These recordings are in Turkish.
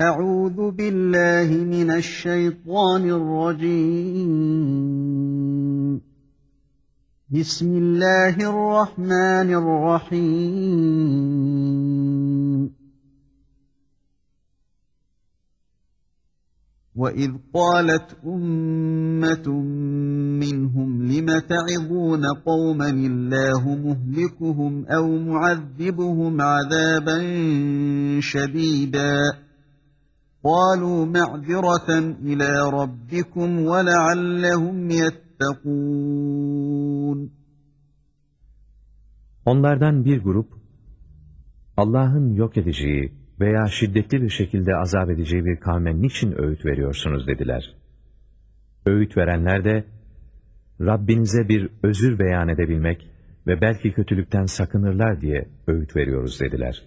أعوذ بالله من الشيطان الرجيم. بسم الله الرحمن الرحيم. وإذ قالت أمة منهم لم تعظون قوما الله مهلكهم أو معذبهم عذابا شديدا؟ قالوا معذرة إلى ربكم ولعلهم يتقون Onlardan bir grup, Allah'ın yok edeceği veya şiddetli bir şekilde azap edeceği bir kavme niçin öğüt veriyorsunuz dediler. Öğüt verenler de, Rabbinize bir özür beyan edebilmek ve belki kötülükten sakınırlar diye öğüt veriyoruz dediler.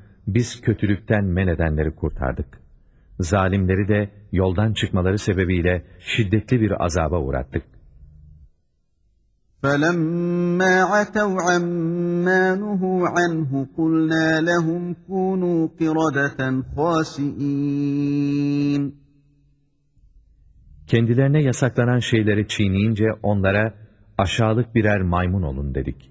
biz kötülükten men edenleri kurtardık. Zalimleri de yoldan çıkmaları sebebiyle şiddetli bir azaba uğrattık. فَلَمَّا عَتَوْا عَمَّا نُهُوا عَنْهُ قُلْنَا لَهُمْ كُونُوا قِرَدَةً خَاسِئِينَ Kendilerine yasaklanan şeyleri çiğneyince onlara aşağılık birer maymun olun dedik.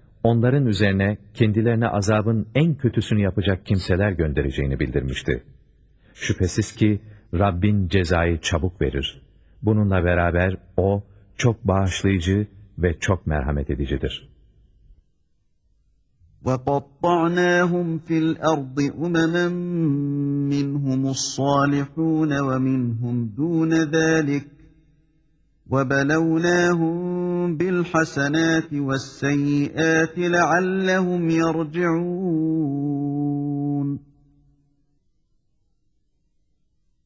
onların üzerine kendilerine azabın en kötüsünü yapacak kimseler göndereceğini bildirmişti. Şüphesiz ki Rabbin cezayı çabuk verir. Bununla beraber O çok bağışlayıcı ve çok merhamet edicidir. وَقَطَّعْنَاهُمْ فِي الْأَرْضِ أُمَمًا مِّنْهُمُ الصَّالِحُونَ وَمِنْهُمْ دُونَ ذَٰلِكَ وَبَلَوْنَاهُمْ بِالْحَسَنَاتِ وَالسَّيِّئَاتِ لَعَلَّهُمْ يَرْجِعُونَ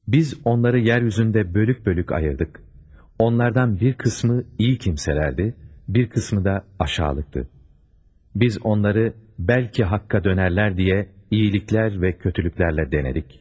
Biz onları yeryüzünde bölük bölük ayırdık. Onlardan bir kısmı iyi kimselerdi, bir kısmı da aşağılıktı. Biz onları belki hakka dönerler diye iyilikler ve kötülüklerle denedik.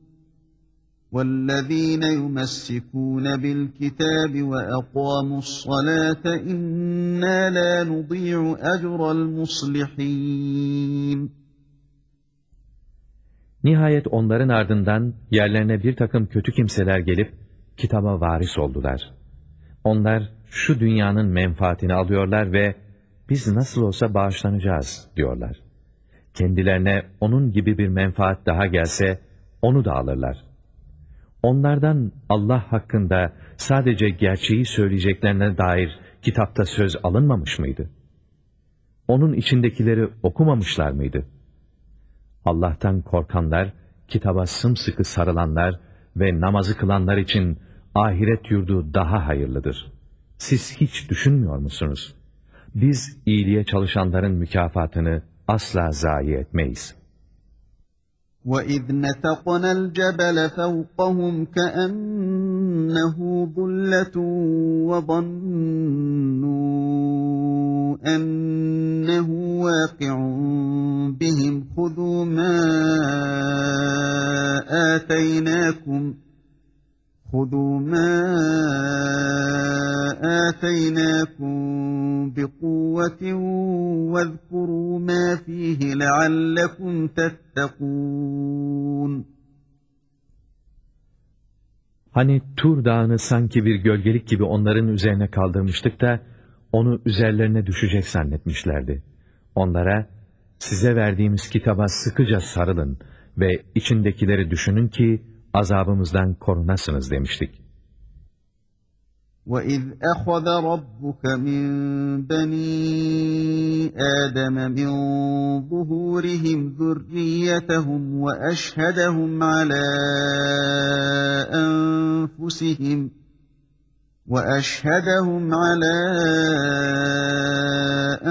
وَالَّذ۪ينَ يُمَسِّكُونَ بِالْكِتَابِ وَأَقَامُوا الصَّلَاةَ اِنَّا لَا نُضِيعُ اَجْرَ الْمُصْلِحِينَ Nihayet onların ardından yerlerine bir takım kötü kimseler gelip kitaba varis oldular. Onlar şu dünyanın menfaatini alıyorlar ve biz nasıl olsa bağışlanacağız diyorlar. Kendilerine onun gibi bir menfaat daha gelse onu da alırlar. Onlardan Allah hakkında sadece gerçeği söyleyeceklerine dair kitapta söz alınmamış mıydı? Onun içindekileri okumamışlar mıydı? Allah'tan korkanlar, kitaba sımsıkı sarılanlar ve namazı kılanlar için ahiret yurdu daha hayırlıdır. Siz hiç düşünmüyor musunuz? Biz iyiliğe çalışanların mükafatını asla zayi etmeyiz.'' وَإِذْ نَتَقْنَا الْجَبَلَ فَوْقَهُمْ كَأَنَّهُ ظُلَّةٌ وَظَنُّوا أَنَّهُ وَاقِعٌ بِهِمْ خُذُوا مَا آتَيْنَاكُمْ خُذُوا مَا آتَيْنَاكُمْ بِقُوَّةٍ وَاذْكُرُوا مَا فِيهِ لَعَلَّكُمْ تَتَّقُونَ Hani Tur Dağı'nı sanki bir gölgelik gibi onların üzerine kaldırmıştık da, onu üzerlerine düşecek zannetmişlerdi. Onlara, size verdiğimiz kitaba sıkıca sarılın ve içindekileri düşünün ki, azabımızdan korunasınız demiştik. وَإِذْ أَخَذَ رَبُّكَ مِنْ بَنِي آدَمَ مِنْ ظُهُورِهِمْ ذُرِّيَّتَهُمْ وَأَشْهَدَهُمْ عَلَى أَنْفُسِهِمْ وَأَشْهَدَهُمْ عَلَى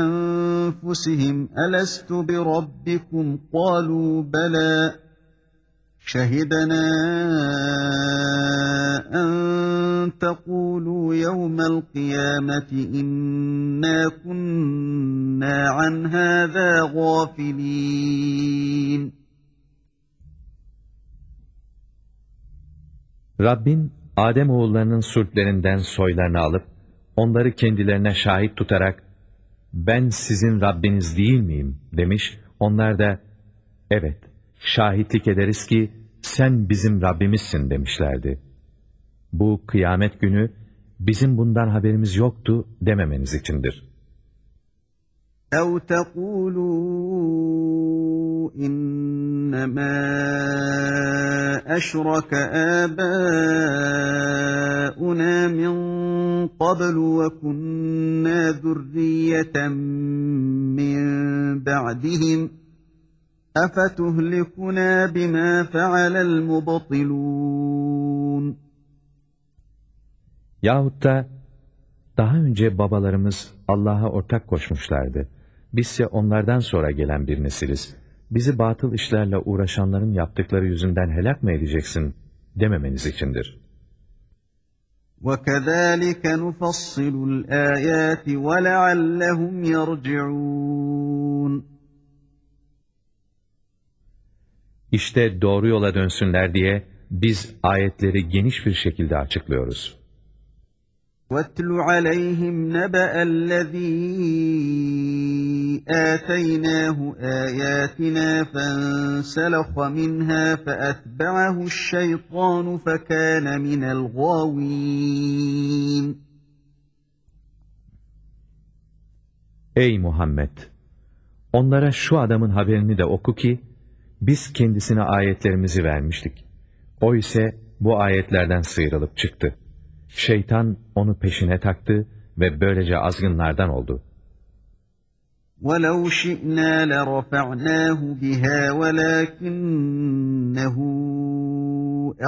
أَنْفُسِهِمْ أَلَسْتُ بِرَبِّكُمْ قَالُوا بَلَى Şehidena en tekulu yevmel kıyameti inna kunna an hâzâ gâfilîn. Rabbin Adem oğullarının sürtlerinden soylarını alıp onları kendilerine şahit tutarak ben sizin Rabbiniz değil miyim demiş. Onlar da evet şahitlik ederiz ki sen bizim Rabbimizsin demişlerdi. Bu kıyamet günü bizim bundan haberimiz yoktu dememeniz içindir. اَوْ تَقُولُوا اِنَّمَا اَشْرَكَ آبَاؤُنَا مِنْ قَبْلُ وَكُنَّا ذُرِّيَّةً مِنْ بَعْدِهِمْ اَفَتُهْلِكُنَا بِمَا فَعَلَ الْمُبَطِلُونَ Yahut da daha önce babalarımız Allah'a ortak koşmuşlardı. Bizse onlardan sonra gelen bir nesiliz. Bizi batıl işlerle uğraşanların yaptıkları yüzünden helak mı edeceksin dememeniz içindir. وَكَذَٰلِكَ نُفَصِّلُ الْآيَاتِ وَلَعَلَّهُمْ يَرْجِعُونَ İşte doğru yola dönsünler diye biz ayetleri geniş bir şekilde açıklıyoruz. وَاتْلُ عَلَيْهِمْ نَبَأَ الَّذ۪ي آتَيْنَاهُ آيَاتِنَا فَانْسَلَخَ مِنْهَا فَأَتْبَعَهُ الشَّيْطَانُ فَكَانَ مِنَ الْغَاوِينَ Ey Muhammed! Onlara şu adamın haberini de oku ki, biz kendisine ayetlerimizi vermiştik. O ise bu ayetlerden sıyrılıp çıktı. Şeytan onu peşine taktı ve böylece azgınlardan oldu. وَلَوْ شِئْنَا لَرَفَعْنَاهُ بِهَا وَلَكِنَّهُ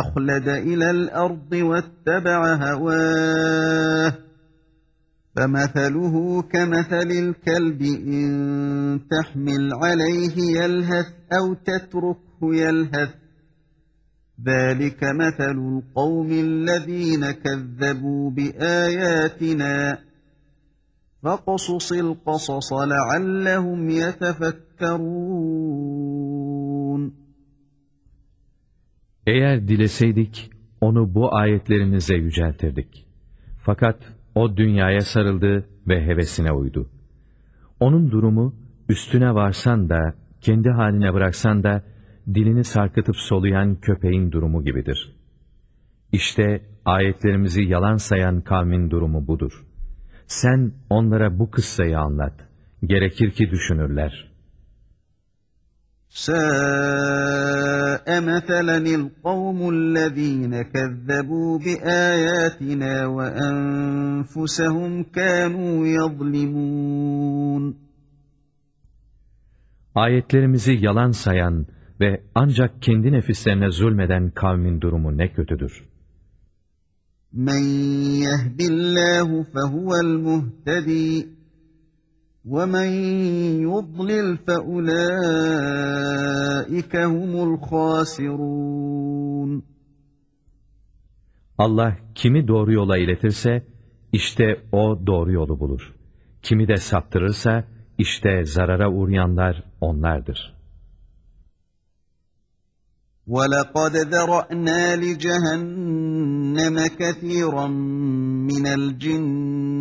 أَخْلَدَ إِلَى الْأَرْضِ وَاتَّبَعَ هَوَاهُ فَمَثَلُهُ كَمَثَلِ الْكَلْبِ إِنْ تَحْمِلْ عَلَيْهِ يَلْهَثْ أَوْ تَتْرُكْهُ يَلْهَثْ. ذَٰلِكَ مَثَلُ الْقَوْمِ الَّذ۪ينَ كَذَّبُوا بِآيَاتِنَا. فَقَصُصِ الْقَصَصَ لَعَلَّهُمْ يَتَفَكَّرُونَ. Eğer dileseydik, onu bu ayetlerimize yüceltirdik. Fakat o dünyaya sarıldı ve hevesine uydu. Onun durumu, üstüne varsan da, kendi haline bıraksan da, dilini sarkıtıp soluyan köpeğin durumu gibidir. İşte ayetlerimizi yalan sayan kavmin durumu budur. Sen onlara bu kıssayı anlat. Gerekir ki düşünürler. سَاءَ مَثَلًا الْقَوْمُ الَّذ۪ينَ كَذَّبُوا بِآيَاتِنَا وَأَنْفُسَهُمْ كَانُوا يَظْلِمُونَ Ayetlerimizi yalan sayan ve ancak kendi nefislerine zulmeden kavmin durumu ne kötüdür. مَنْ يَهْدِ اللّٰهُ فَهُوَ الْمُهْتَدِي وَمَنْ يُضْلِلْ فَأُولَٰئِكَ هُمُ الْخَاسِرُونَ Allah kimi doğru yola iletirse, işte o doğru yolu bulur. Kimi de saptırırsa, işte zarara uğrayanlar onlardır. وَلَقَدْ ذَرَأْنَا لِجَهَنَّمَ كَثِيرًا مِنَ الْجِنِّ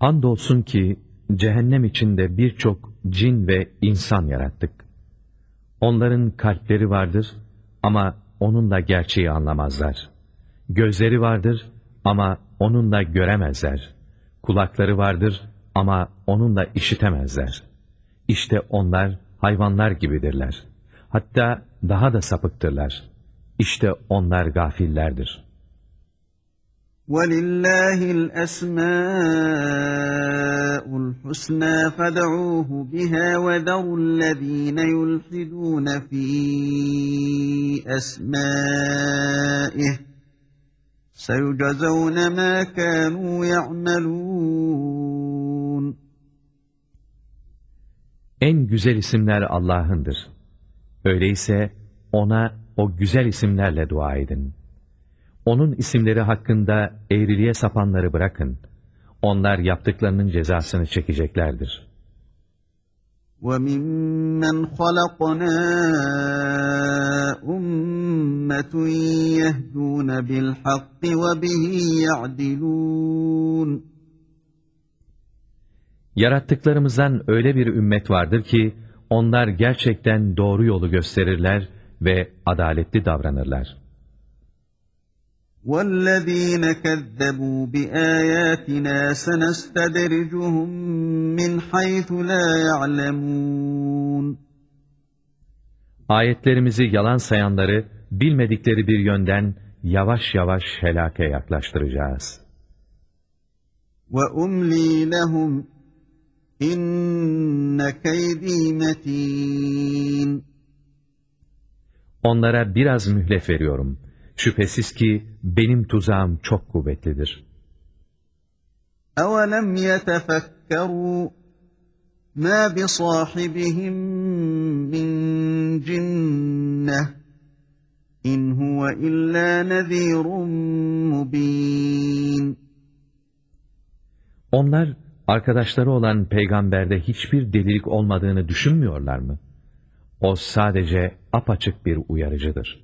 Andolsun ki cehennem içinde birçok cin ve insan yarattık. Onların kalpleri vardır ama onunla gerçeği anlamazlar. Gözleri vardır ama onunla göremezler. Kulakları vardır ama onunla işitemezler. İşte onlar hayvanlar gibidirler. Hatta daha da sapıktırlar. İşte onlar gafillerdir. وَلِلَّهِ الْأَسْمَاءُ الْحُسْنَى فَدَعُوهُ بِهَا وَذَرُوا الَّذ۪ينَ يُلْحِدُونَ ف۪ي أَسْمَائِهِ سَيُجَزَوْنَ مَا كَانُوا يَعْمَلُونَ En güzel isimler Allah'ındır. Öyleyse O'na o güzel isimlerle dua edin. Onun isimleri hakkında eğriliğe sapanları bırakın. Onlar yaptıklarının cezasını çekeceklerdir. وَمِمَّنْ خَلَقْنَا أُمَّةٌ يَهْدُونَ بِالْحَقِّ وَبِهِ يَعْدِلُونَ Yarattıklarımızdan öyle bir ümmet vardır ki, onlar gerçekten doğru yolu gösterirler ve adaletli davranırlar. وَالَّذ۪ينَ كَذَّبُوا بِآيَاتِنَا سَنَسْتَدْرِجُهُمْ مِنْ حَيْثُ لَا يَعْلَمُونَ Ayetlerimizi yalan sayanları bilmedikleri bir yönden yavaş yavaş helake yaklaştıracağız. وَأُمْلِي لَهُمْ اِنَّ كَيْد۪ي مَت۪ينَ Onlara biraz mühlet veriyorum. Şüphesiz ki benim tuzağım çok kuvvetlidir. أَوَلَمْ يَتَفَكَّرُوا مَا بِصَاحِبِهِمْ مِنْ جِنَّةٍ اِنْ هُوَ إِلَّا نَذ۪يرٌ مُب۪ينٌ Onlar arkadaşları olan peygamberde hiçbir delilik olmadığını düşünmüyorlar mı? O sadece apaçık bir uyarıcıdır.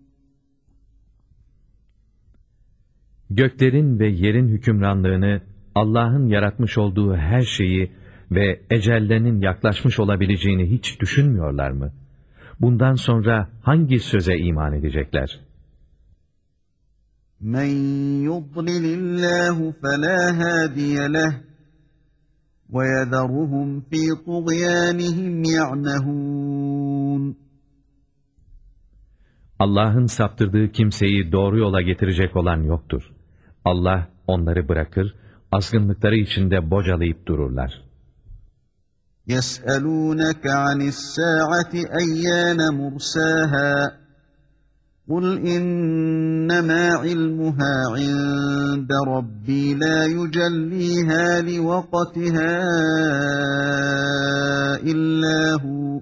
Göklerin ve yerin hükümranlığını, Allah'ın yaratmış olduğu her şeyi ve ecellerinin yaklaşmış olabileceğini hiç düşünmüyorlar mı? Bundan sonra hangi söze iman edecekler? مَنْ يُضْلِلِ اللّٰهُ فَلَا هَادِيَ لَهُ وَيَذَرُهُمْ ف۪ي طُغْيَانِهِمْ يَعْمَهُونَ Allah'ın saptırdığı kimseyi doğru yola getirecek olan yoktur. Allah onları bırakır, azgınlıkları içinde bocalayıp dururlar. يَسْأَلُونَكَ عَنِ السَّاعَةِ أَيَّانَ مُرْسَاهَا قُلْ إِنَّمَا عِلْمُهَا عِنْدَ رَبِّي لَا يُجَلِّيهَا لِوَقْتِهَا إِلَّا هُوَ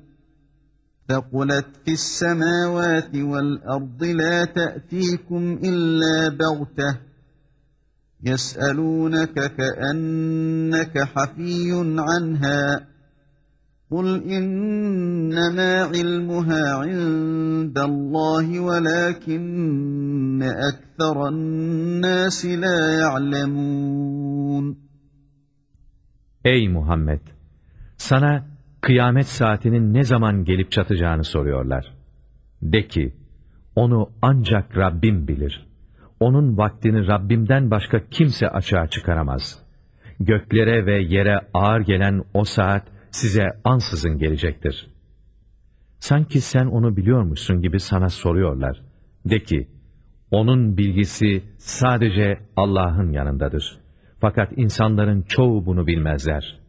ثَقُلَتْ فِي السَّمَاوَاتِ وَالْأَرْضِ لَا تَأْتِيكُمْ إِلَّا بَغْتَةً يَسْأَلُونَكَ كَأَنَّكَ حَفِيٌّ عَنْهَا قُلْ إِنَّمَا عِلْمُهَا عِندَ اللّٰهِ وَلَاكِنَّ أَكْثَرَ النَّاسِ لَا يَعْلَمُونَ Ey Muhammed! Sana kıyamet saatinin ne zaman gelip çatacağını soruyorlar. De ki, onu ancak Rabbim bilir. Onun vaktini Rabbimden başka kimse açığa çıkaramaz. Göklere ve yere ağır gelen o saat size ansızın gelecektir. Sanki sen onu biliyormuşsun gibi sana soruyorlar. De ki, onun bilgisi sadece Allah'ın yanındadır. Fakat insanların çoğu bunu bilmezler.''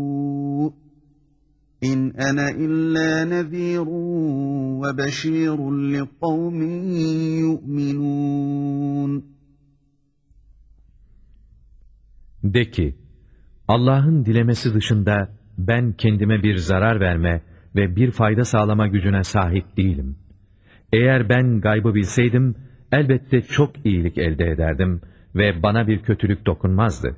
İn ana illa nezirun ve beşirun li kavmin yu'minun. De ki, Allah'ın dilemesi dışında ben kendime bir zarar verme ve bir fayda sağlama gücüne sahip değilim. Eğer ben gaybı bilseydim, elbette çok iyilik elde ederdim ve bana bir kötülük dokunmazdı.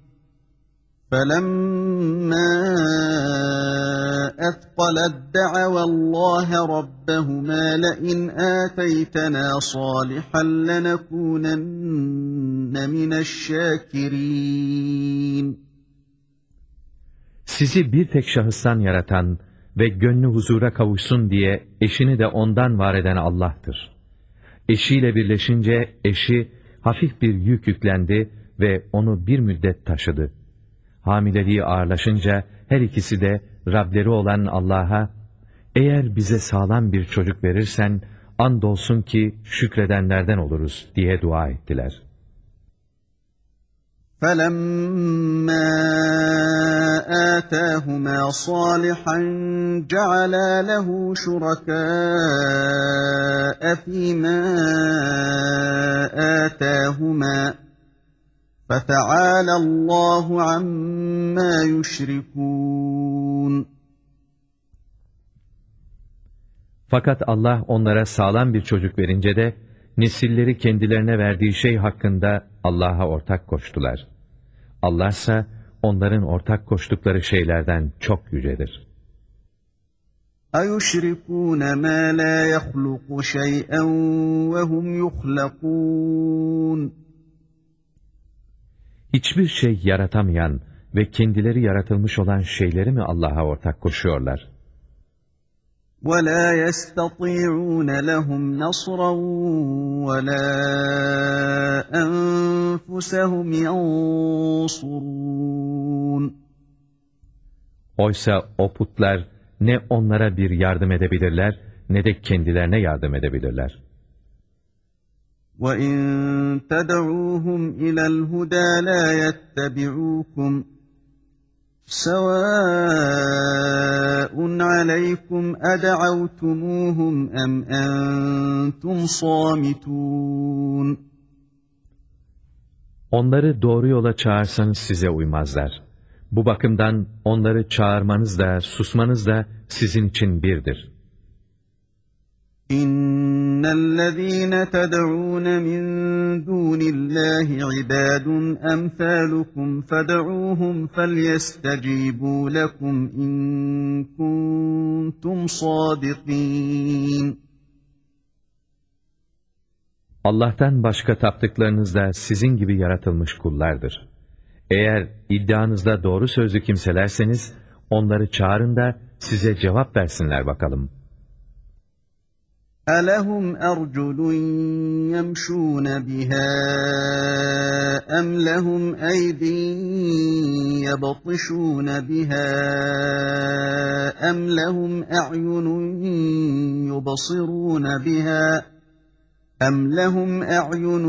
فَلَمَّا أَثْقَلَتْ دَعَوَا اللّٰهَ رَبَّهُمَا لَئِنْ آتَيْتَنَا صَالِحًا لَنَكُونَنَّ مِنَ الشَّاكِرِينَ Sizi bir tek şahıstan yaratan ve gönlü huzura kavuşsun diye eşini de ondan var eden Allah'tır. Eşiyle birleşince eşi hafif bir yük yüklendi ve onu bir müddet taşıdı. Hamileliği ağırlaşınca her ikisi de Rableri olan Allah'a, eğer bize sağlam bir çocuk verirsen, andolsun ki şükredenlerden oluruz diye dua ettiler. فَلَمَّا آتَاهُمَا صَالِحًا جَعَلَا لَهُ شُرَكَاءَ فِي مَا آتَاهُمَا فَتَعَالَى اللّٰهُ عَمَّا يُشْرِكُونَ Fakat Allah onlara sağlam bir çocuk verince de, nesilleri kendilerine verdiği şey hakkında Allah'a ortak koştular. Allah ise onların ortak koştukları şeylerden çok yücedir. اَيُشْرِكُونَ مَا لَا يَخْلُقُ شَيْئًا وَهُمْ يُخْلَقُونَ Hiçbir şey yaratamayan ve kendileri yaratılmış olan şeyleri mi Allah'a ortak koşuyorlar? وَلَا يَسْتَطِيعُونَ لَهُمْ نَصْرًا وَلَا أَنفُسَهُمْ يَنصُرُونَ Oysa o putlar ne onlara bir yardım edebilirler ne de kendilerine yardım edebilirler. وَاِنْ تَدْعُوهُمْ اِلَى الْهُدَى لَا يَتَّبِعُوكُمْ سَوَاءٌ عَلَيْكُمْ اَدَعَوْتُمُوهُمْ اَمْ اَنْتُمْ صَامِتُونَ Onları doğru yola çağırsanız size uymazlar. Bu bakımdan onları çağırmanız da susmanız da sizin için birdir. İnnellezîne ted'ûne min dûnillâhi ibâdun emsâlukum fed'ûhum felyestecîbû lekum in kuntum sâdikîn. Allah'tan başka taptıklarınız da sizin gibi yaratılmış kullardır. Eğer iddianızda doğru sözlü kimselerseniz onları çağırın da size cevap versinler bakalım.'' أَلَهُمْ أَرْجُلٌ يَمْشُونَ بِهَا أَمْ لَهُمْ أَيْدٍ يَبْطِشُونَ بِهَا أَمْ لَهُمْ أَعْيُنٌ يُبْصِرُونَ بِهَا أَمْ لَهُمْ أَعْيُنٌ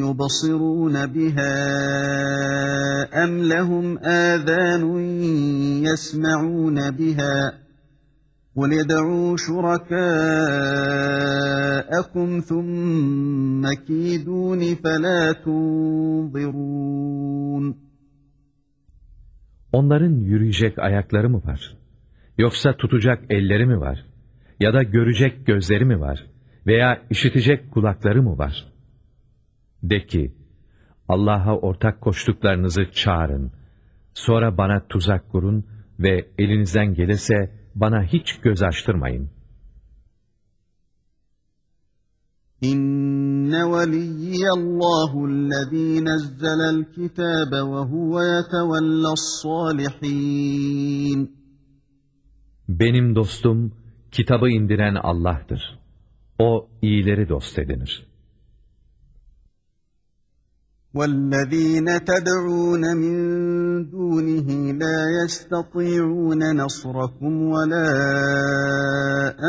يُبْصِرُونَ بِهَا أَمْ لَهُمْ آذَانٌ يَسْمَعُونَ بِهَا قُلِ ادْعُوا شُرَكَاءَكُمْ ثُمَّ كِيدُونِ فَلَا تُنظِرُونَ Onların yürüyecek ayakları mı var? Yoksa tutacak elleri mi var? Ya da görecek gözleri mi var? Veya işitecek kulakları mı var? De ki, Allah'a ortak koştuklarınızı çağırın. Sonra bana tuzak kurun ve elinizden gelirse bana hiç göz açtırmayın. İnne veliyallahu allazî nezzelel kitâbe ve huve yetevellâs sâlihîn. Benim dostum, kitabı indiren Allah'tır. O iyileri dost edinir. وَالَّذ۪ينَ تَدْعُونَ مِنْ دُونِهِ لَا يَسْتَطِيعُونَ نَصْرَكُمْ وَلَا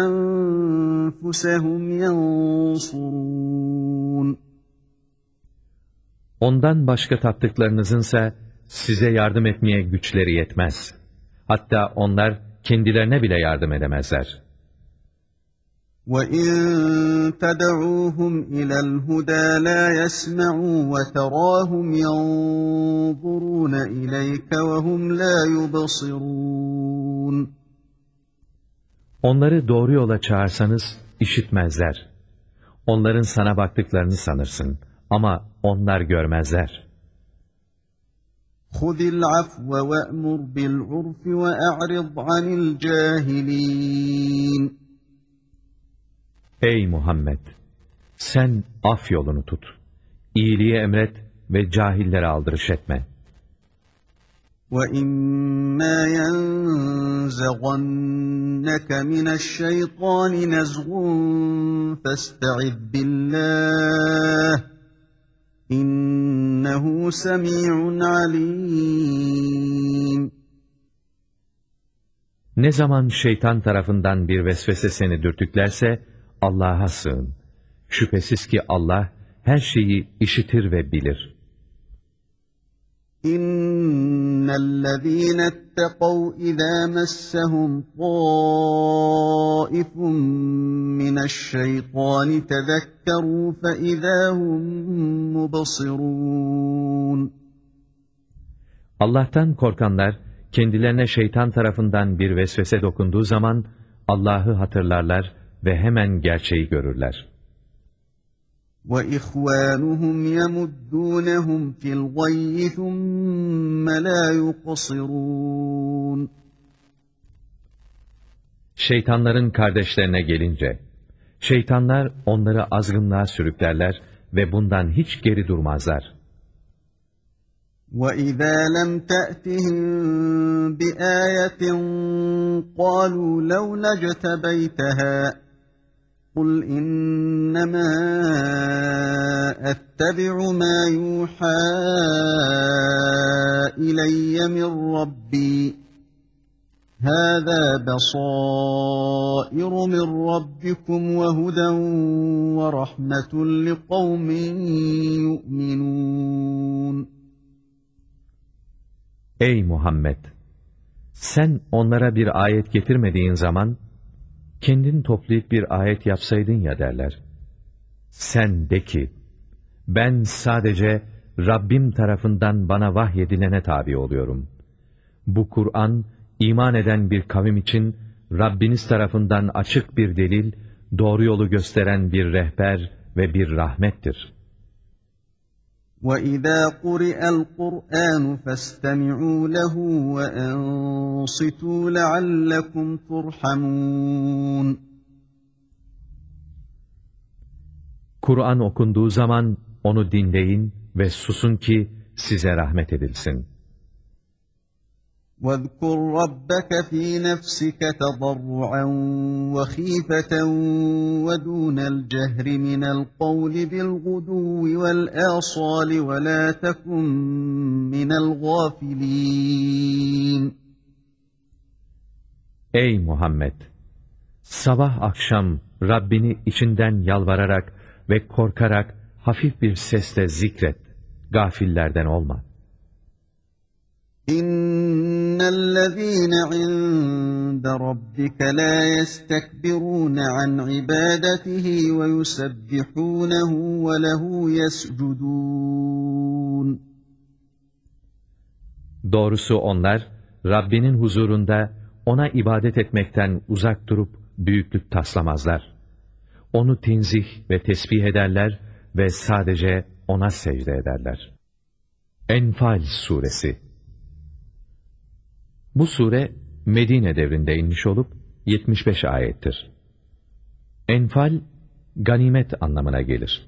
أَنْفُسَهُمْ يَنْصُرُونَ Ondan başka taptıklarınızınsa size yardım etmeye güçleri yetmez. Hatta onlar kendilerine bile yardım edemezler. وَاِنْ تَدَعُوهُمْ اِلَى الْهُدَى لَا يَسْمَعُوا وَتَرَاهُمْ يَنْظُرُونَ اِلَيْكَ وَهُمْ لَا يُبَصِرُونَ Onları doğru yola çağırsanız işitmezler. Onların sana baktıklarını sanırsın ama onlar görmezler. خُذِ الْعَفْوَ وَأْمُرْ بِالْعُرْفِ وَأَعْرِضْ عَنِ الْجَاهِلِينَ Ey Muhammed! Sen af yolunu tut. İyiliği emret ve cahillere aldırış etme. وَإِمَّا يَنزَغَنَّكَ مِنَ الشَّيْطَانِ نَزْغٌ فَاسْتَعِذْ بِاللّٰهِ İnnehu semi'un alim. Ne zaman şeytan tarafından bir vesvese seni dürtüklerse, Allah'a sığın. Şüphesiz ki Allah her şeyi işitir ve bilir. İnnellezîne etteqav izâ messehum tâifun mineşşeytâni tezekkerû fe izâhum mubasirûn. Allah'tan korkanlar, kendilerine şeytan tarafından bir vesvese dokunduğu zaman, Allah'ı hatırlarlar ve hemen gerçeği görürler. وَإِخْوَانُهُمْ يَمُدُّونَهُمْ فِي الْغَيِّ ثُمَّ لَا يُقَصِرُونَ Şeytanların kardeşlerine gelince, şeytanlar onları azgınlığa sürüklerler ve bundan hiç geri durmazlar. وَإِذَا لَمْ تَأْتِهِمْ بِآيَةٍ قَالُوا لَوْلَا اجْتَبَيْتَهَا قُلْ إِنَّمَا أَتَّبِعُ مَا يُوحَى إِلَيَّ مِنْ رَبِّي هَذَا بَصَائِرُ مِنْ رَبِّكُمْ وَهُدًى وَرَحْمَةٌ لِقَوْمٍ يُؤْمِنُونَ Ey Muhammed! Sen onlara bir ayet getirmediğin zaman, kendin toplayıp bir ayet yapsaydın ya derler. Sen de ki, ben sadece Rabbim tarafından bana vahyedilene tabi oluyorum. Bu Kur'an, iman eden bir kavim için Rabbiniz tarafından açık bir delil, doğru yolu gösteren bir rehber ve bir rahmettir. وَإِذَا قُرِئَ الْقُرْآنُ فَاسْتَمِعُوا لَهُ وَأَنصِتُوا لَعَلَّكُمْ تُرْحَمُونَ Kur'an okunduğu zaman onu dinleyin ve susun ki size rahmet edilsin. واذكر ربك في نفسك تضرعا وخيفة ودون الجهر من القول بالغدو والآصال ولا تكن من الغافلين Ey Muhammed! Sabah akşam Rabbini içinden yalvararak ve korkarak hafif bir sesle zikret. Gafillerden olma. إن الذين عند ربك لا يستكبرون عن عبادته ويسبحونه وله يسجدون Doğrusu onlar Rabbinin huzurunda ona ibadet etmekten uzak durup büyüklük taslamazlar. Onu tenzih ve tesbih ederler ve sadece ona secde ederler. Enfal Suresi bu sure Medine devrinde inmiş olup 75 ayettir. Enfal, ganimet anlamına gelir.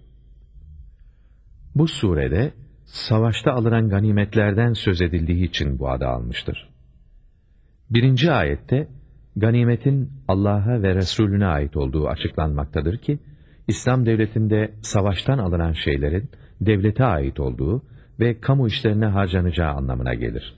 Bu surede savaşta alınan ganimetlerden söz edildiği için bu adı almıştır. Birinci ayette ganimetin Allah'a ve Resulüne ait olduğu açıklanmaktadır ki, İslam devletinde savaştan alınan şeylerin devlete ait olduğu ve kamu işlerine harcanacağı anlamına gelir.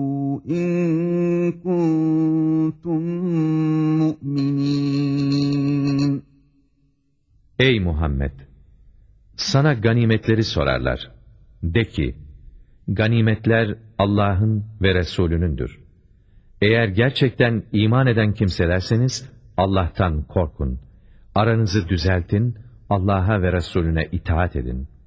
Ey Muhammed! Sana ganimetleri sorarlar. De ki, ganimetler Allah'ın ve Resulünündür. Eğer gerçekten iman eden kimselerseniz, Allah'tan korkun. Aranızı düzeltin, Allah'a ve Resulüne itaat edin.''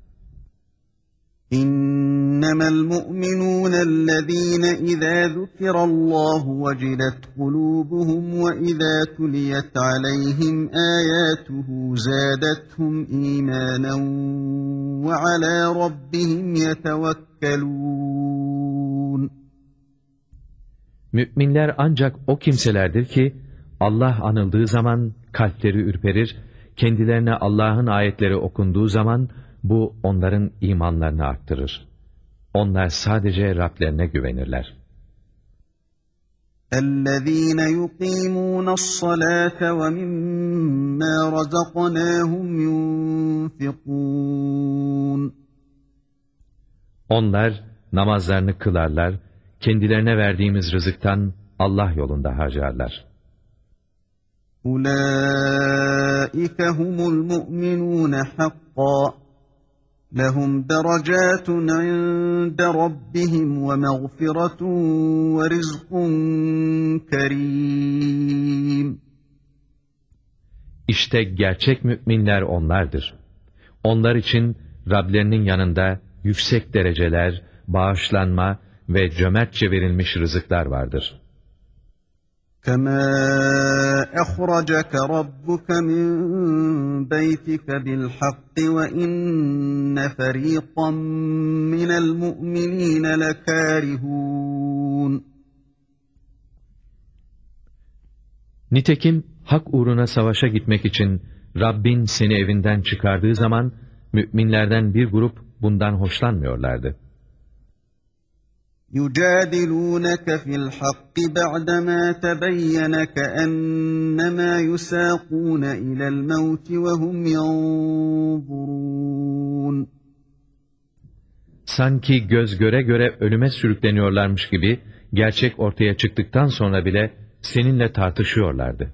İnnemel mu'minûnellezîne izâ zükirallâhu vecilet kulûbuhum ve izâ tuliyet aleyhim âyâtuhu zâdethum îmânen ve alâ rabbihim yetevekkelûn. Müminler ancak o kimselerdir ki Allah anıldığı zaman kalpleri ürperir, kendilerine Allah'ın ayetleri okunduğu zaman bu onların imanlarını arttırır. Onlar sadece Rablerine güvenirler. اَلَّذ۪ينَ يُق۪يمُونَ الصَّلَاةَ وَمِمَّا رَزَقْنَاهُمْ Onlar namazlarını kılarlar, kendilerine verdiğimiz rızıktan Allah yolunda harcarlar. Ulaika humul mu'minun hakka Lehum derecatun inde rabbihim ve mağfiretun ve rizkun kerim. İşte gerçek müminler onlardır. Onlar için Rablerinin yanında yüksek dereceler, bağışlanma ve cömertçe verilmiş rızıklar vardır.'' كما أخرجك ربك من بيتك بالحق وإن فريقا من المؤمنين لكارهون Nitekim hak uğruna savaşa gitmek için Rabbin seni evinden çıkardığı zaman müminlerden bir grup bundan hoşlanmıyorlardı. يجادلونك في الحق بعدما تبين كأنما يساقون إلى الموت وهم ينظرون Sanki göz göre göre ölüme sürükleniyorlarmış gibi gerçek ortaya çıktıktan sonra bile seninle tartışıyorlardı.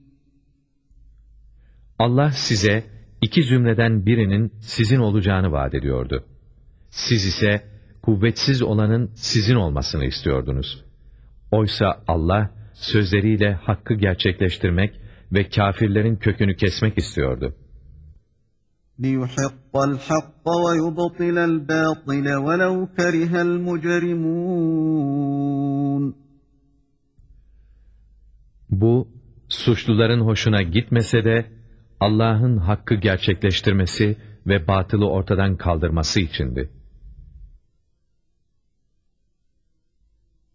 Allah size iki zümreden birinin sizin olacağını vaat ediyordu. Siz ise kuvvetsiz olanın sizin olmasını istiyordunuz. Oysa Allah sözleriyle hakkı gerçekleştirmek ve kafirlerin kökünü kesmek istiyordu. لِيُحِقَّ الْحَقَّ وَيُبْطِلَ الْبَاطِلَ وَلَوْ كَرِهَ الْمُجْرِمُونَ Bu, suçluların hoşuna gitmese de, Allah'ın hakkı gerçekleştirmesi ve batılı ortadan kaldırması içindi.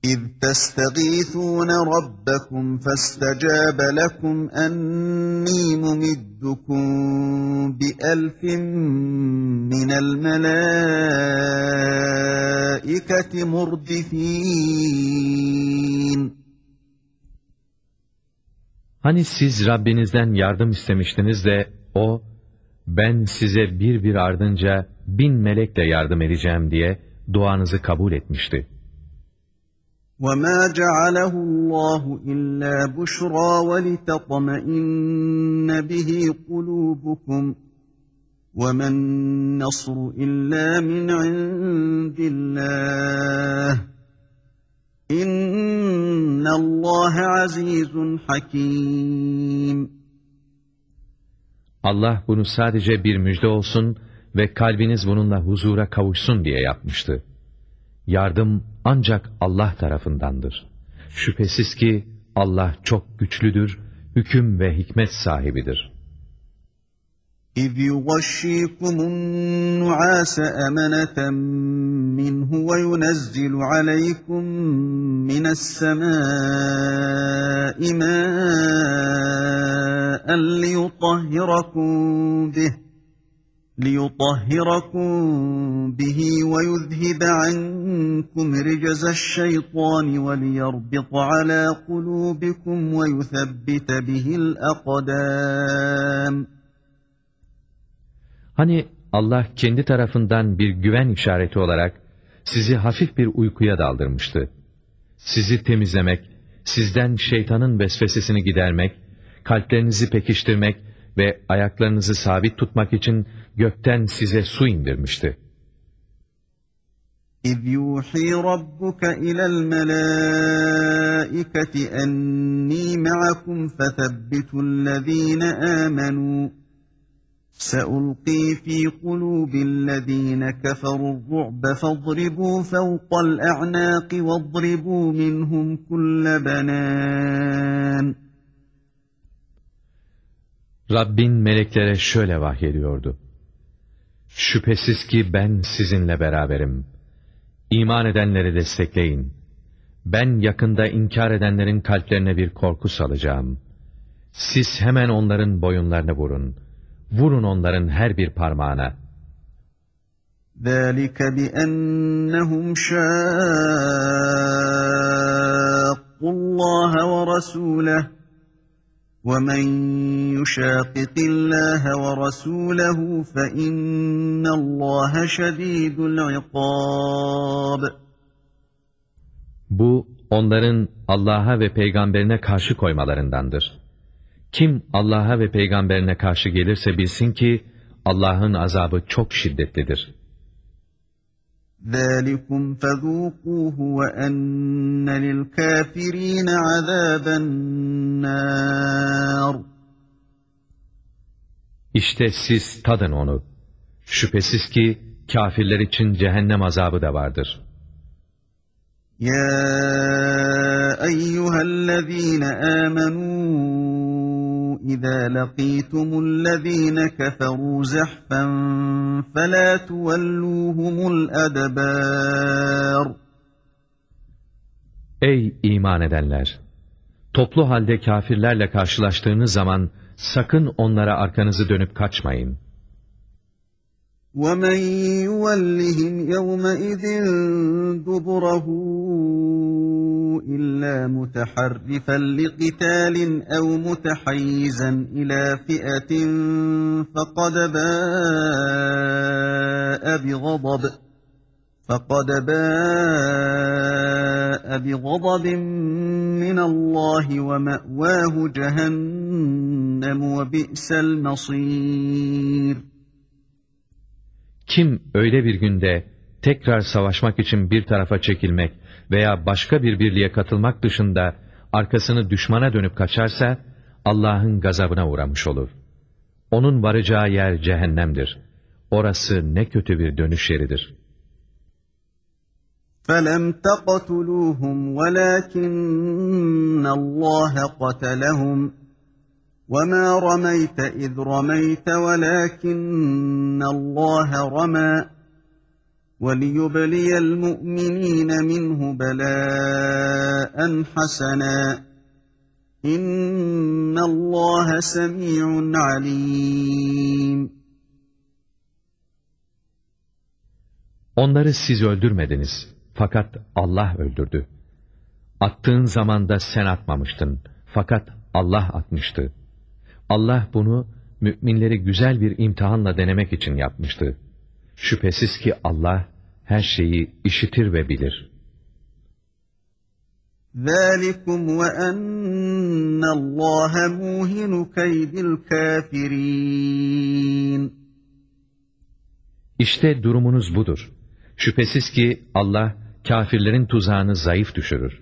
إِذْ تَسْتَغِيثُونَ رَبَّكُمْ فَاسْتَجَابَ لَكُمْ أَنِّي مُمِدُّكُمْ بِأَلْفٍ مِّنَ الْمَلَائِكَةِ مُرْدِفِينَ Hani siz Rabbinizden yardım istemiştiniz de O, ben size bir bir ardınca bin melekle yardım edeceğim diye duanızı kabul etmişti. وَمَا جَعَلَهُ اللّٰهُ إِلَّا بُشْرَى وَلِتَطْمَئِنَّ بِهِ قُلُوبُكُمْ وَمَا النَّصْرُ إِلَّا مِنْ عِنْدِ اللّٰهِ İnnallâhe azîzun hakîm. Allah bunu sadece bir müjde olsun ve kalbiniz bununla huzura kavuşsun diye yapmıştı. Yardım ancak Allah tarafındandır. Şüphesiz ki Allah çok güçlüdür, hüküm ve hikmet sahibidir.'' اِذْ يُغَشِّيكُمُ النُّعَاسَ أَمَنَةً مِّنْهُ وَيُنَزِّلُ عَلَيْكُم مِّنَ السَّمَاءِ مَاءً لِيُطَهِّرَكُم بِهِ لِيُطَهِّرَكُم بِهِ وَيُذْهِبَ عَنكُمْ رِجْزَ الشَّيْطَانِ وَلِيَرْبِطَ عَلَى قُلُوبِكُمْ وَيُثَبِّتَ بِهِ الْأَقْدَامَ. Hani Allah kendi tarafından bir güven işareti olarak sizi hafif bir uykuya daldırmıştı. Sizi temizlemek, sizden şeytanın vesvesesini gidermek, kalplerinizi pekiştirmek ve ayaklarınızı sabit tutmak için gökten size su indirmişti. إِذْ يُوحِي رَبُّكَ إِلَى الْمَلَائِكَةِ أَنِّي مَعَكُمْ فَثَبِّتُوا الَّذ۪ينَ آمَنُوا سَأُلْقِي فِي قُلُوبِ الَّذ۪ينَ كَفَرُوا الرُّعْبَ فَاضْرِبُوا فَوْقَ الْأَعْنَاقِ وَاضْرِبُوا مِنْهُمْ كُلَّ بَنَانٍ Rabbin meleklere şöyle vahyediyordu. Şüphesiz ki ben sizinle beraberim. İman edenleri destekleyin. Ben yakında inkar edenlerin kalplerine bir korku salacağım. Siz hemen onların boyunlarını vurun. Vurun onların her bir parmağına. ذَٰلِكَ بِأَنَّهُمْ شَاقُّوا اللّٰهَ وَرَسُولَهُ وَمَنْ يُشَاقِقِ اللّٰهَ وَرَسُولَهُ فَإِنَّ اللّٰهَ شَد۪يدُ الْعِقَابِ Bu, onların Allah'a ve peygamberine karşı koymalarındandır. Kim Allah'a ve peygamberine karşı gelirse bilsin ki, Allah'ın azabı çok şiddetlidir. ذَٰلِكُمْ فَذُوقُوهُ وَأَنَّ لِلْكَافِر۪ينَ عَذَابَ النَّارِ İşte siz tadın onu. Şüphesiz ki kafirler için cehennem azabı da vardır. يَا أَيُّهَا الَّذ۪ينَ آمَنُوا اِذَا لَقِيتُمُ الَّذ۪ينَ كَفَرُوا زَحْفًا فَلَا تُوَلُّوهُمُ الْأَدَبَارِ Ey iman edenler! Toplu halde kafirlerle karşılaştığınız zaman sakın onlara arkanızı dönüp kaçmayın. وَمَنْ يُوَلِّهِمْ يَوْمَئِذٍ دُبُرَهُ إِلَّا مُتَحَرِّفًا لِقِتَالٍ أَوْ مُتَحَيِّزًا إِلَى فِئَةٍ فَقَدْ بَاءَ بِغَضَبٍ فَقَدْ بَاءَ بِغَضَبٍ مِّنَ اللّٰهِ وَمَأْوَاهُ جَهَنَّمُ وَبِئْسَ الْمَصِيرُ. Kim öyle bir günde tekrar savaşmak için bir tarafa çekilmek veya başka bir birliğe katılmak dışında arkasını düşmana dönüp kaçarsa Allah'ın gazabına uğramış olur. Onun varacağı yer cehennemdir. Orası ne kötü bir dönüş yeridir. فَلَمْ تَقْتُلُوهُمْ وَلَكِنَّ اللّٰهَ قَتَلَهُمْ وَمَا رَمَيْتَ إِذْ رَمَيْتَ وَلَكِنَّ اللّٰهَ رَمَى وَلِيُبْلِيَ الْمُؤْمِنِينَ مِنْهُ بَلَاءً حَسَنًا اِنَّ اللّٰهَ سَمِيعٌ عَلِيمٌ Onları siz öldürmediniz. Fakat Allah öldürdü. Attığın zaman da sen atmamıştın. Fakat Allah atmıştı. Allah bunu müminleri güzel bir imtihanla denemek için yapmıştı. Şüphesiz ki Allah her şeyi işitir ve bilir. ذَٰلِكُمْ وَأَنَّ اللّٰهَ مُوهِنُ كَيْدِ الْكَافِرِينَ İşte durumunuz budur. Şüphesiz ki Allah kafirlerin tuzağını zayıf düşürür.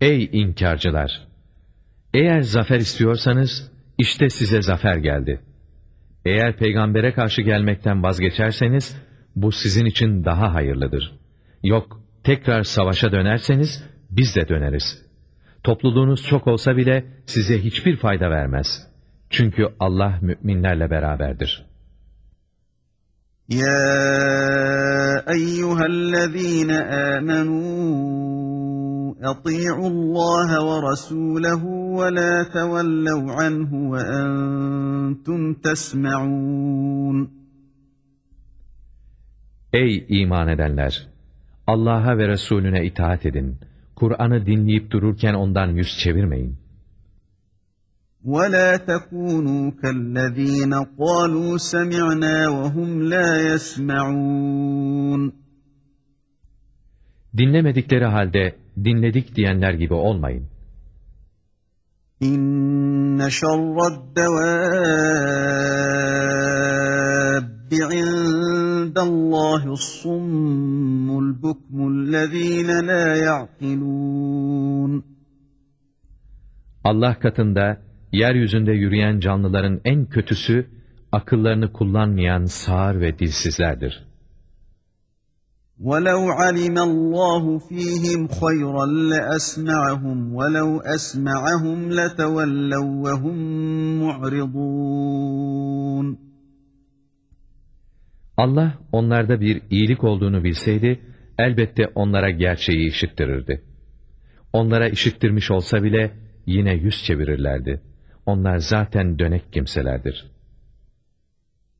Ey inkarcılar! Eğer zafer istiyorsanız, işte size zafer geldi. Eğer peygambere karşı gelmekten vazgeçerseniz, bu sizin için daha hayırlıdır. Yok, tekrar savaşa dönerseniz biz de döneriz. Topluluğunuz çok olsa bile size hiçbir fayda vermez. Çünkü Allah müminlerle beraberdir. Ya eyyühellezîne âmenû اَطِيعُوا اللّٰهَ وَرَسُولَهُ وَلَا تَوَلَّوْا عَنْهُ وَاَنْتُمْ تَسْمَعُونَ Ey iman edenler! Allah'a ve Resulüne itaat edin. Kur'an'ı dinleyip dururken ondan yüz çevirmeyin. وَلَا تَكُونُوا كَالَّذ۪ينَ قَالُوا سَمِعْنَا وَهُمْ لَا يَسْمَعُونَ Dinlemedikleri halde dinledik diyenler gibi olmayın. İnne şerrad devâbbi indallâhis summul bukmullezîne lâ ya'kilûn. Allah katında yeryüzünde yürüyen canlıların en kötüsü akıllarını kullanmayan sağır ve dilsizlerdir. وَلَوْ عَلِمَ اللّٰهُ ف۪يهِمْ خَيْرًا لَأَسْمَعَهُمْ وَلَوْ أَسْمَعَهُمْ لَتَوَلَّوْا وَهُمْ مُعْرِضُونَ Allah onlarda bir iyilik olduğunu bilseydi, elbette onlara gerçeği işittirirdi. Onlara işittirmiş olsa bile yine yüz çevirirlerdi. Onlar zaten dönek kimselerdir.''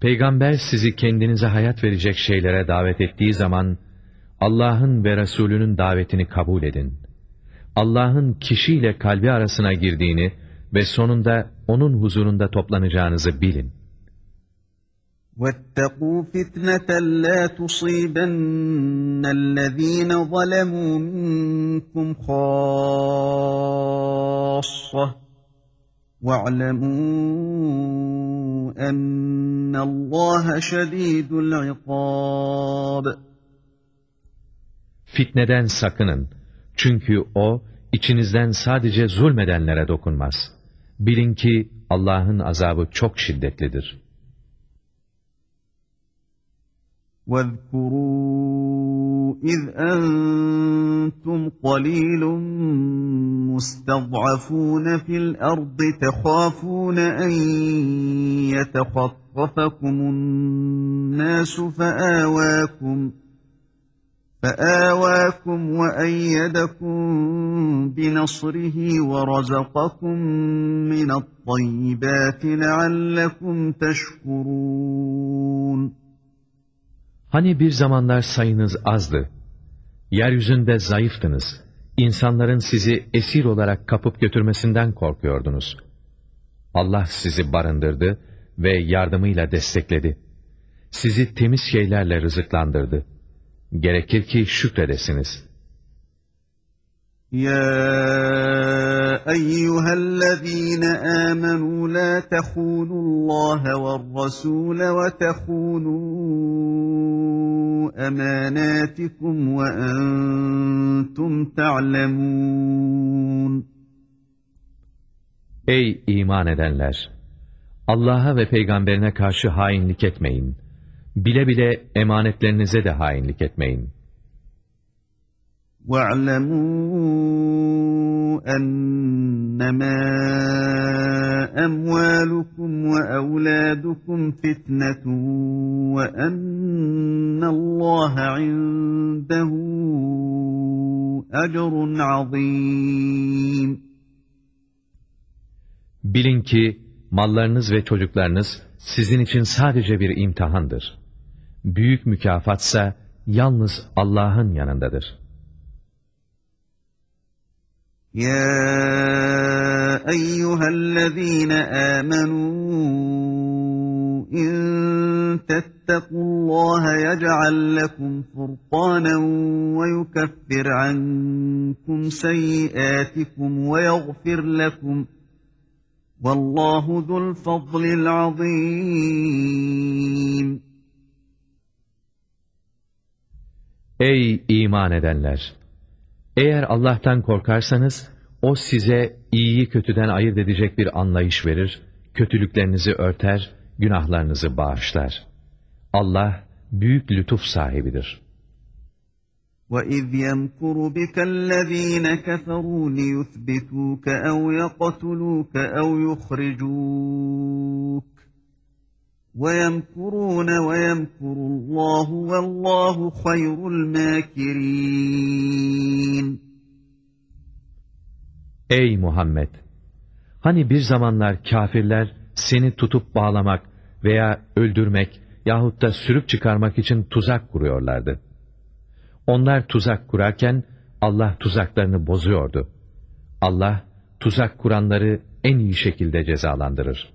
Peygamber sizi kendinize hayat verecek şeylere davet ettiği zaman, Allah'ın ve Resulünün davetini kabul edin. Allah'ın kişiyle kalbi arasına girdiğini ve sonunda O'nun huzurunda toplanacağınızı bilin. واتقوا فتنة لا تصيبن الذين ظلموا منكم خاصة واعلموا أن الله شديد العقاب Fitneden sakının. Çünkü o, içinizden sadece zulmedenlere dokunmaz. Bilin ki Allah'ın azabı çok şiddetlidir. واذكروا إذ أنتم قليل مستضعفون في الأرض تخافون أن يتخطفكم الناس فآواكم فآواكم وأيدكم بنصره ورزقكم من الطيبات لعلكم تشكرون Hani bir zamanlar sayınız azdı. Yeryüzünde zayıftınız. İnsanların sizi esir olarak kapıp götürmesinden korkuyordunuz. Allah sizi barındırdı ve yardımıyla destekledi. Sizi temiz şeylerle rızıklandırdı. Gerekir ki şükredesiniz. يا أيها الذين آمنوا لا تخونوا الله والرسول وتخونوا أماناتكم وأنتم تعلمون Ey iman edenler! Allah'a ve peygamberine karşı hainlik etmeyin. Bile bile emanetlerinize de hainlik etmeyin. واعلموا أنما أموالكم وأولادكم فتنة وأن الله عنده أجر عظيم Bilin ki mallarınız ve çocuklarınız sizin için sadece bir imtihandır. Büyük mükafatsa yalnız Allah'ın yanındadır. يا أيها الذين آمنوا إن تتقوا الله يجعل لكم فرقانا ويكفر عنكم سيئاتكم ويغفر لكم والله ذو الفضل العظيم Ey iman edenler! Eğer Allah'tan korkarsanız, O size iyiyi kötüden ayırt edecek bir anlayış verir, kötülüklerinizi örter, günahlarınızı bağışlar. Allah, büyük lütuf sahibidir. وَإِذْ يَمْكُرُ بِكَ الَّذ۪ينَ كَفَرُوا لِيُثْبِتُوكَ اَوْ يَقَتُلُوكَ اَوْ يُخْرِجُوكَ وَيَمْكُرُونَ وَيَمْكُرُ اللّٰهُ وَاللّٰهُ خَيْرُ الْمَاكِرِينَ Ey Muhammed! Hani bir zamanlar kafirler seni tutup bağlamak veya öldürmek yahut da sürüp çıkarmak için tuzak kuruyorlardı. Onlar tuzak kurarken Allah tuzaklarını bozuyordu. Allah tuzak kuranları en iyi şekilde cezalandırır.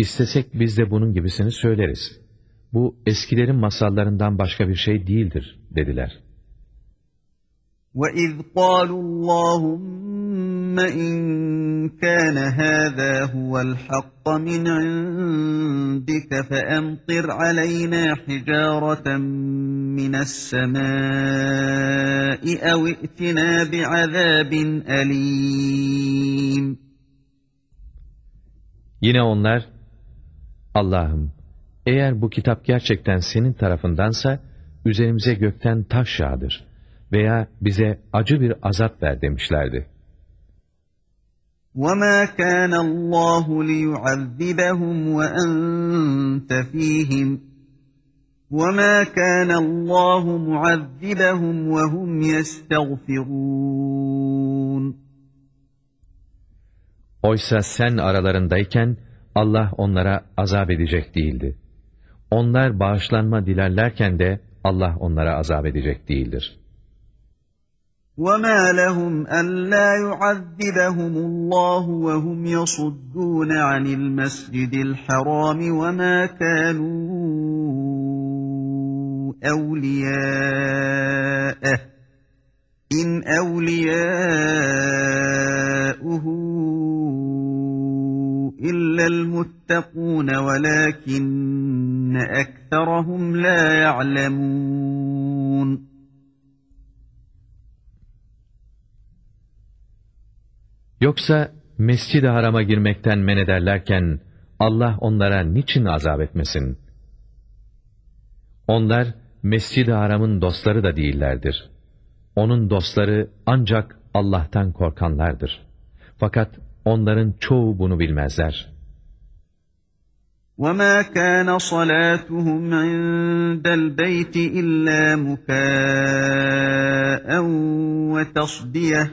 istesek biz de bunun gibisini söyleriz. Bu eskilerin masallarından başka bir şey değildir, dediler. وَإِذْ قَالُوا اللَّهُمَّ إِنْ كَانَ هَذَا هُوَ الْحَقَّ مِنْ عِنْدِكَ فَأَمْطِرْ عَلَيْنَا حِجَارَةً مِنَ السَّمَاءِ أَوْ ائْتِنَا بِعَذَابٍ أَلِيمٍ Yine onlar, Allah'ım, eğer bu kitap gerçekten senin tarafındansa, üzerimize gökten taş yağdır veya bize acı bir azap ver demişlerdi. وَمَا كَانَ اللّٰهُ لِيُعَذِّبَهُمْ وَأَنْتَ ف۪يهِمْ وَمَا كَانَ اللّٰهُ مُعَذِّبَهُمْ وَهُمْ يَسْتَغْفِرُونَ Oysa sen aralarındayken Allah onlara azap edecek değildi. Onlar bağışlanma dilerlerken de Allah onlara azap edecek değildir. وَمَا لَهُمْ أَلَّا يُعَذِّبَهُمُ اللّٰهُ وَهُمْ يَصُدُّونَ عَنِ الْمَسْجِدِ الْحَرَامِ وَمَا كَانُوا أَوْلِيَاءَهُ إِنْ أَوْلِيَاؤُهُ الْمُتَّقُونَ وَلَكِنَّ أَكْثَرَهُمْ لَا يَعْلَمُونَ Yoksa mescid-i harama girmekten men ederlerken Allah onlara niçin azap etmesin? Onlar mescid-i haramın dostları da değillerdir. Onun dostları ancak Allah'tan korkanlardır. Fakat onların çoğu bunu bilmezler. وَمَا كَانَ صَلَاتُهُمْ عِندَ الْبَيْتِ إِلَّا مُكَاءً وَتَصْدِيَةً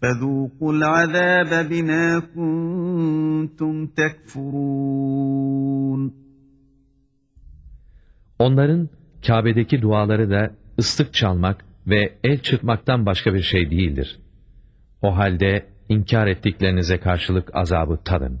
فَذُوقُوا الْعَذَابَ بِمَا كُنْتُمْ تَكْفُرُونَ Onların Kabe'deki duaları da ıslık çalmak ve el çırpmaktan başka bir şey değildir. O halde inkar ettiklerinize karşılık azabı tadın.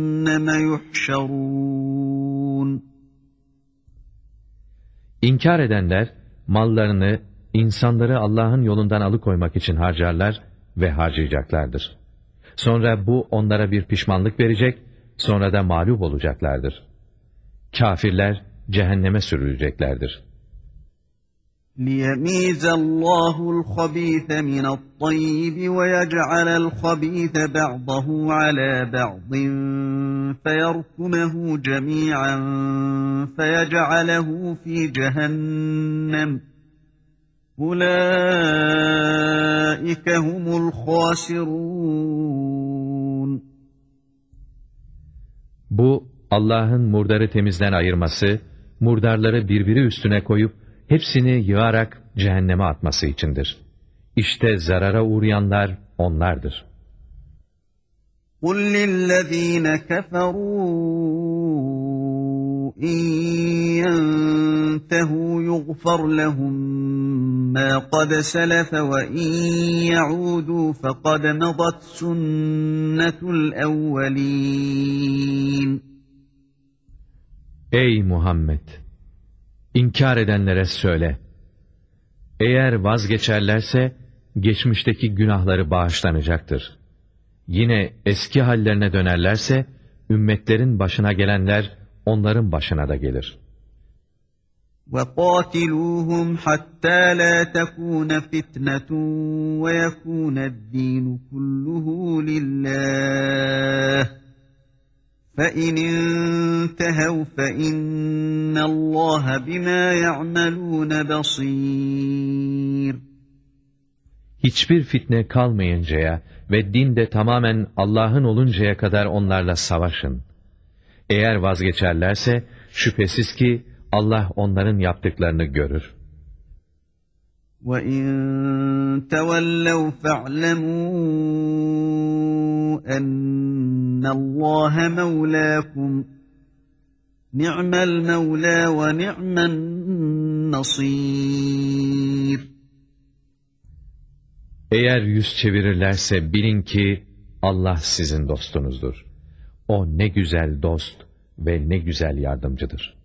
cehenneme yuhşarun. İnkar edenler mallarını, insanları Allah'ın yolundan alıkoymak için harcarlar ve harcayacaklardır. Sonra bu onlara bir pişmanlık verecek, sonra da mağlup olacaklardır. Kafirler cehenneme sürüleceklerdir.'' لِيَمِيزَ اللّٰهُ الْخَب۪يثَ مِنَ الطَّيِّبِ وَيَجْعَلَ الْخَب۪يثَ بَعْضَهُ عَلَى بَعْضٍ فَيَرْكُمَهُ جَمِيعًا فَيَجْعَلَهُ ف۪ي جَهَنَّمَ. أُولَٰئِكَ هُمُ الْخَاسِرُونَ. Bu Allah'ın murdarı temizden ayırması, murdarları birbiri üstüne koyup hepsini yığarak cehenneme atması içindir. İşte zarara uğrayanlar onlardır. قُلْ لِلَّذ۪ينَ كَفَرُوا اِنْ يَنْتَهُوا يُغْفَرْ لَهُمْ مَا قَدْ سَلَفَ وَاِنْ يَعُودُوا فَقَدْ مَضَتْ سُنَّةُ الْاَوَّلِينَ Ey Muhammed! İnkar edenlere söyle. Eğer vazgeçerlerse, geçmişteki günahları bağışlanacaktır. Yine eski hallerine dönerlerse, ümmetlerin başına gelenler, onların başına da gelir. وَقَاتِلُوهُمْ حَتَّى لَا تَكُونَ فِتْنَةٌ وَيَكُونَ الدِّينُ كُلُّهُ لِلّٰهِ فَاِنْ اِنْتَهَوْا فَاِنَّ اللّٰهَ بِمَا يَعْمَلُونَ بَصِيرٌ Hiçbir fitne kalmayıncaya ve din de tamamen Allah'ın oluncaya kadar onlarla savaşın. Eğer vazgeçerlerse şüphesiz ki Allah onların yaptıklarını görür. وَاِنْ تَوَلَّوْا فَاعْلَمُوا اَنَّ اللّٰهَ مَوْلَاكُمْ نِعْمَ الْمَوْلَى وَنِعْمَ النَّصِيرُ Eğer yüz çevirirlerse bilin ki Allah sizin dostunuzdur. O ne güzel dost ve ne güzel yardımcıdır.